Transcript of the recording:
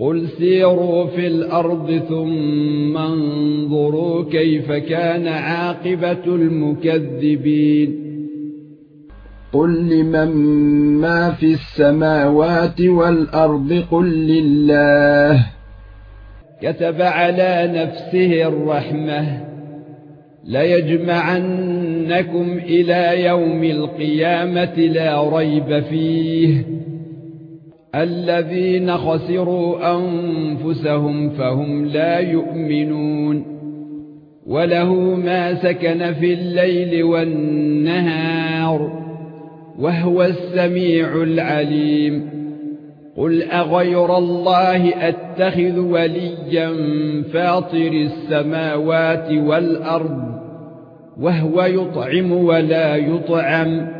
قل سيروا في الأرض ثم انظروا كيف كان عاقبه المكذبين قل لمن ما في السماوات والارض قل لله كتب على نفسه الرحمه ليجمعنكم إلى يوم القيامه لا ريب فيه الذين خسروا أنفسهم فهم لا يؤمنون وله ما سكن في الليل والنهار وهو السميع العليم قل أغير الله أتخذ وليا فاطر السماوات والأرض وهو يطعم ولا يطعم